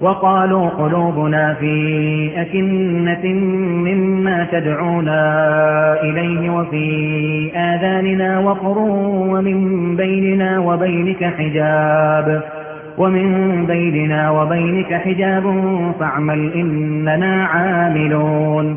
وقالوا قلوبنا في أكنة مما تدعونا إليه وفي آذاننا وقر ومن بيننا وبينك حجاب ومن بيننا وبينك حجاب فاعمل إننا عاملون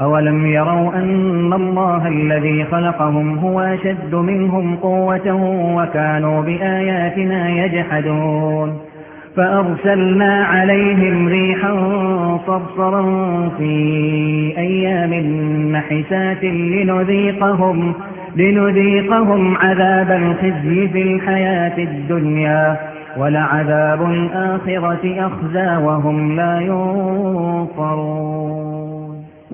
أولم يروا أن الله الذي خلقهم هو أشد منهم قوة وكانوا بآياتنا يجحدون فأرسلنا عليهم ريحا صرصرا في أيام نحسات لنذيقهم, لنذيقهم عذاب الخزي في الحياة الدنيا ولعذاب الآخرة أخزى وهم لا ينصرون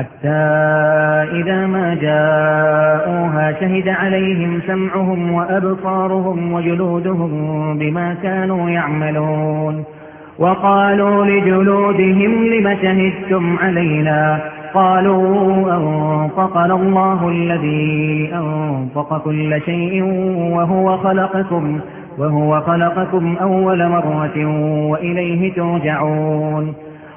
حتى إذا ما جاءوها شهد عليهم سمعهم وأبصارهم وجلودهم بما كانوا يعملون. وقالوا لجلودهم لم شهدتم علينا؟ قالوا أنطقنا الله الذي أنطق كل شيء وهو خلقكم وهو خلقكم أول مرة وإليه ترجعون.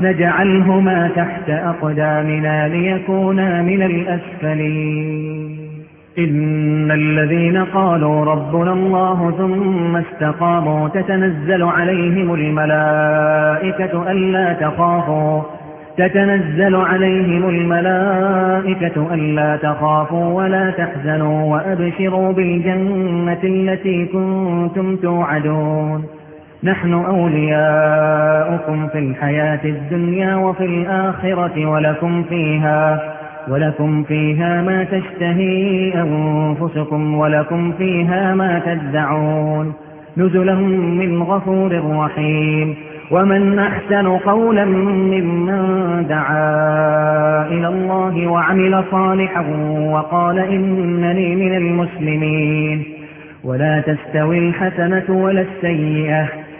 نجعلهما تحت أقدامنا ليكونا من الأسفلين. إن الذين قالوا ربنا الله ثم استقاموا تتنزل عليهم الملائكة ألا تخافوا تتنزل عليهم الملائكة ألا تخافوا ولا تحزنوا وأبشروا بالجنة التي كنتم توعدون. نحن أولياؤكم في الحياة الدنيا وفي الآخرة ولكم فيها ولكم فيها ما تشتهي أنفسكم ولكم فيها ما تدعون. نزلا من غفور رحيم. ومن أحسن قولا ممن دعا إلى الله وعمل صالحا وقال إنني من المسلمين. ولا تستوي الحسنة ولا السيئة.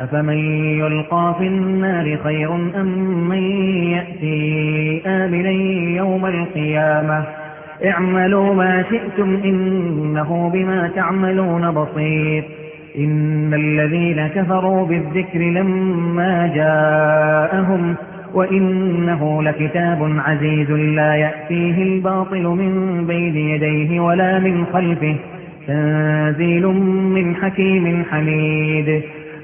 أفمن يلقى في النار خير أم من يأتي آمنا يوم القيامة اعملوا ما شئتم إنه بما تعملون بصير إن الذين كفروا بالذكر لما جاءهم وإنه لكتاب عزيز لا يأتيه الباطل من بين يديه ولا من خلفه تنزيل من حكيم حميد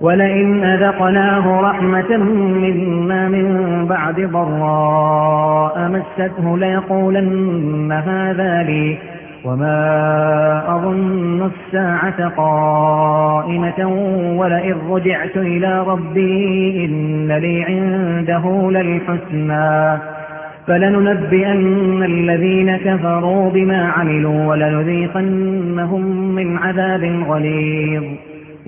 ولئن أذقناه رحمة منا من بعد ضراء مسته ليقولن هذا لي وما أظن الساعة قائمة ولئن رجعت إلى ربي إن لي عنده للحسنى فلننبئن الذين كفروا بما عملوا ولنذيقنهم من عذاب غليظ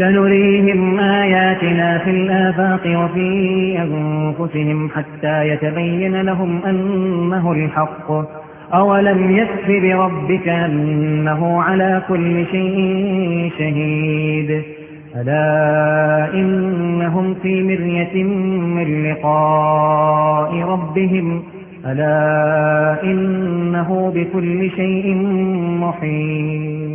سنريهم آياتنا في الآفاق وفي أنفسهم حتى يتبين لهم أنه الحق. أولم يكف بربك أنه على كل شيء شهيد. ألا إنهم في مرية من لقاء ربهم. ألا إنه بكل شيء محيط.